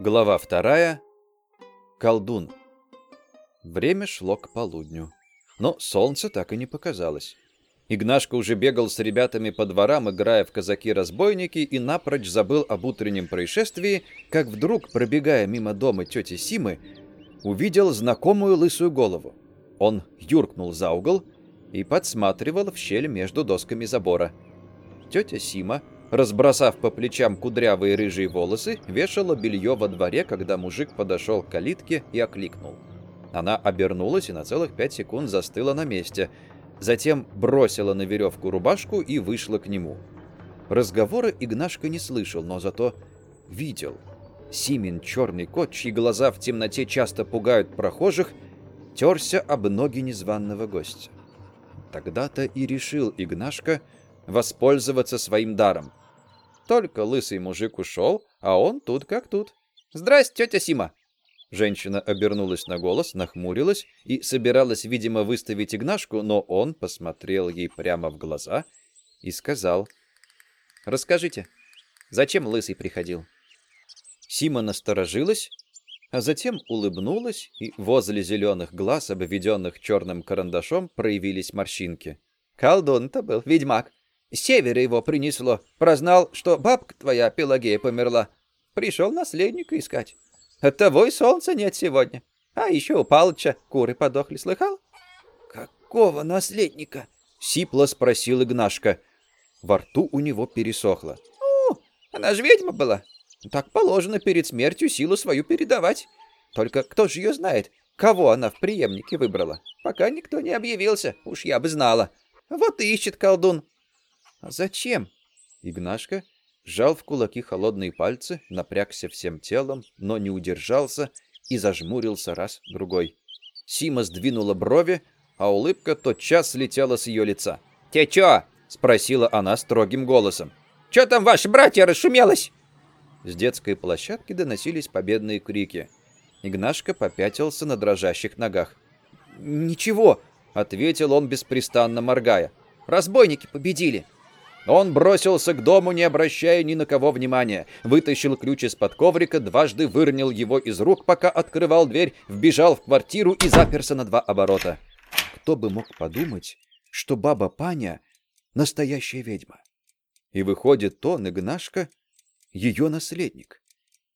Глава вторая. Колдун. Время шло к полудню. Но солнце так и не показалось. Игнашка уже бегал с ребятами по дворам, играя в казаки-разбойники, и напрочь забыл об утреннем происшествии, как вдруг, пробегая мимо дома тети Симы, увидел знакомую лысую голову. Он юркнул за угол и подсматривал в щель между досками забора. Тетя Сима, разбросав по плечам кудрявые рыжие волосы, вешала белье во дворе, когда мужик подошел к калитке и окликнул. Она обернулась и на целых пять секунд застыла на месте – затем бросила на веревку рубашку и вышла к нему. Разговора Игнашка не слышал, но зато видел. Симин, черный кот, чьи глаза в темноте часто пугают прохожих, терся об ноги незваного гостя. Тогда-то и решил Игнашка воспользоваться своим даром. Только лысый мужик ушел, а он тут как тут. «Здрасте, тетя Сима!» Женщина обернулась на голос, нахмурилась и собиралась, видимо, выставить Игнашку, но он посмотрел ей прямо в глаза и сказал, «Расскажите, зачем Лысый приходил?» Сима насторожилась, а затем улыбнулась, и возле зеленых глаз, обведенных черным карандашом, проявились морщинки. «Колдун-то был, ведьмак. С севера его принесло. Прознал, что бабка твоя, Пелагея, померла. Пришел наследника искать. Оттого и солнца нет сегодня. А еще у Палыча куры подохли, слыхал? Какого наследника? Сипло спросил Игнашка. Во рту у него пересохло. Ну, она же ведьма была. Так положено перед смертью силу свою передавать. Только кто же ее знает, кого она в преемнике выбрала? Пока никто не объявился, уж я бы знала. Вот и ищет колдун. А зачем? Игнашка сжал в кулаки холодные пальцы, напрягся всем телом, но не удержался и зажмурился раз-другой. Сима сдвинула брови, а улыбка тотчас слетела с ее лица. «Те чё?» — спросила она строгим голосом. «Чё там ваши братья расшумелось?» С детской площадки доносились победные крики. Игнашка попятился на дрожащих ногах. «Ничего», — ответил он, беспрестанно моргая. «Разбойники победили. Он бросился к дому, не обращая ни на кого внимания. Вытащил ключ из-под коврика, дважды выронил его из рук, пока открывал дверь, вбежал в квартиру и заперся на два оборота. Кто бы мог подумать, что баба Паня — настоящая ведьма. И выходит, он, Игнашка, ее наследник.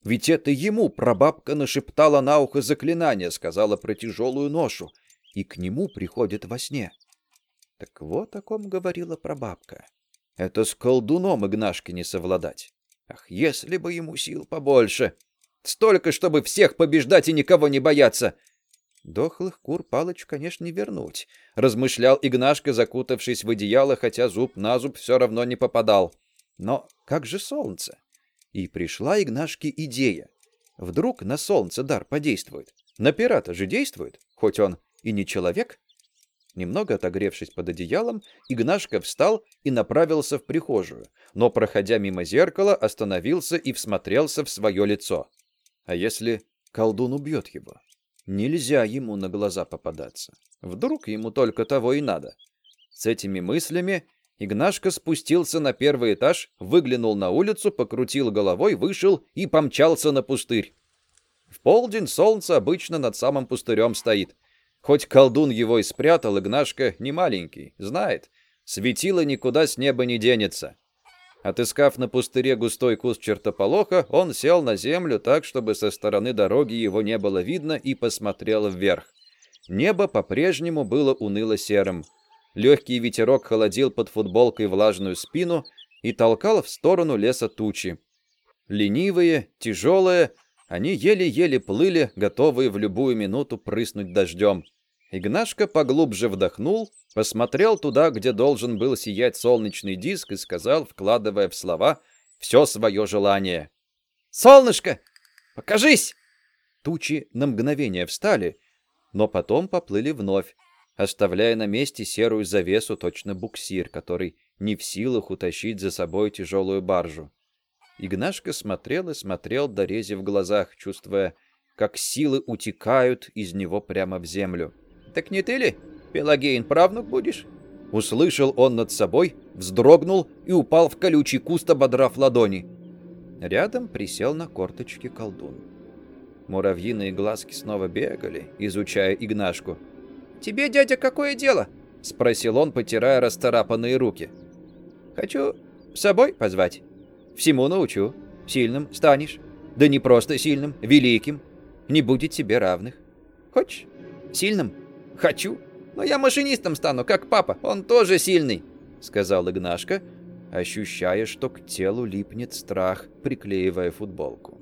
Ведь это ему прабабка нашептала на ухо заклинание, сказала про тяжелую ношу, и к нему приходит во сне. Так вот о ком говорила прабабка. Это с колдуном Игнашке не совладать. Ах, если бы ему сил побольше! Столько, чтобы всех побеждать и никого не бояться! Дохлых кур Палыч, конечно, не вернуть, размышлял Игнашка, закутавшись в одеяло, хотя зуб на зуб все равно не попадал. Но как же солнце? И пришла Игнашке идея. Вдруг на солнце дар подействует. На пирата же действует, хоть он и не человек. Немного отогревшись под одеялом, Игнашка встал и направился в прихожую, но, проходя мимо зеркала, остановился и всмотрелся в свое лицо. А если колдун убьет его? Нельзя ему на глаза попадаться. Вдруг ему только того и надо. С этими мыслями Игнашка спустился на первый этаж, выглянул на улицу, покрутил головой, вышел и помчался на пустырь. В полдень солнце обычно над самым пустырем стоит — Хоть колдун его и спрятал, Игнашка не маленький, знает. Светило никуда с неба не денется. Отыскав на пустыре густой куст чертополоха, он сел на землю так, чтобы со стороны дороги его не было видно, и посмотрел вверх. Небо по-прежнему было уныло-серым. Легкий ветерок холодил под футболкой влажную спину и толкал в сторону леса тучи. Ленивые, тяжелые, они еле-еле плыли, готовые в любую минуту прыснуть дождем. Игнашка поглубже вдохнул, посмотрел туда, где должен был сиять солнечный диск, и сказал, вкладывая в слова все свое желание. «Солнышко, покажись!» Тучи на мгновение встали, но потом поплыли вновь, оставляя на месте серую завесу, точно буксир, который не в силах утащить за собой тяжелую баржу. Игнашка смотрел и смотрел до рези в глазах, чувствуя, как силы утекают из него прямо в землю. «Так не ты ли, Пелагеин, правнук будешь?» Услышал он над собой, вздрогнул и упал в колючий куст, ободрав ладони. Рядом присел на корточки колдун. Муравьиные глазки снова бегали, изучая Игнашку. «Тебе, дядя, какое дело?» — спросил он, потирая расторапанные руки. «Хочу с собой позвать. Всему научу. Сильным станешь. Да не просто сильным, великим. Не будет тебе равных. Хочешь? Сильным? Хочу. Но я машинистом стану, как папа. Он тоже сильный», — сказал Игнашка, ощущая, что к телу липнет страх, приклеивая футболку.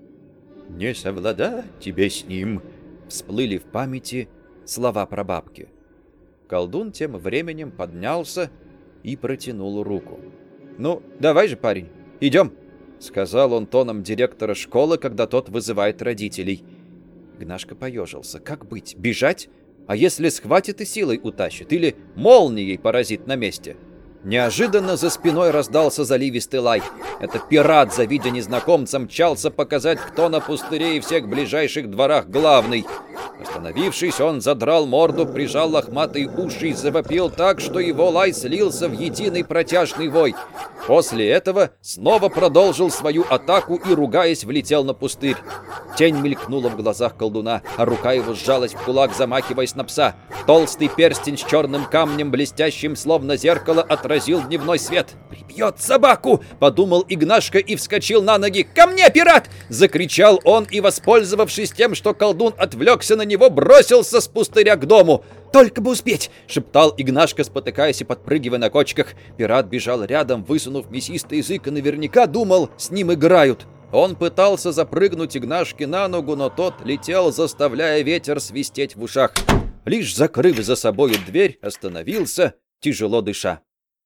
«Не совлада тебе с ним!» Всплыли в памяти слова прабабки. Колдун тем временем поднялся и протянул руку. «Ну, давай же, парень, идем!» Сказал он тоном директора школы, когда тот вызывает родителей. Гнашка поежился. «Как быть? Бежать? А если схватит и силой утащит? Или молнией поразит на месте?» Неожиданно за спиной раздался заливистый лай. Это пират, завидя незнакомца, мчался показать, кто на пустыре и всех ближайших дворах главный. Остановившись, он задрал морду, прижал лохматые уши и завопил так, что его лай слился в единый протяжный вой. После этого снова продолжил свою атаку и, ругаясь, влетел на пустырь. Тень мелькнула в глазах колдуна, а рука его сжалась в кулак, замахиваясь на пса. Толстый перстень с черным камнем, блестящим словно зеркало, отразил дневной свет. «Прибьет собаку!» — подумал Игнашка и вскочил на ноги. «Ко мне, пират!» — закричал он и, воспользовавшись тем, что колдун отвлекся на него, бросился с пустыря к дому. «Только бы успеть!» — шептал Игнашка, спотыкаясь и подпрыгивая на кочках. Пират бежал рядом, высунув мясистый язык, и наверняка думал, с ним играют. Он пытался запрыгнуть Игнашке на ногу, но тот летел, заставляя ветер свистеть в ушах. Лишь закрыв за собою дверь, остановился, тяжело дыша.